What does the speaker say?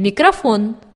микрофон.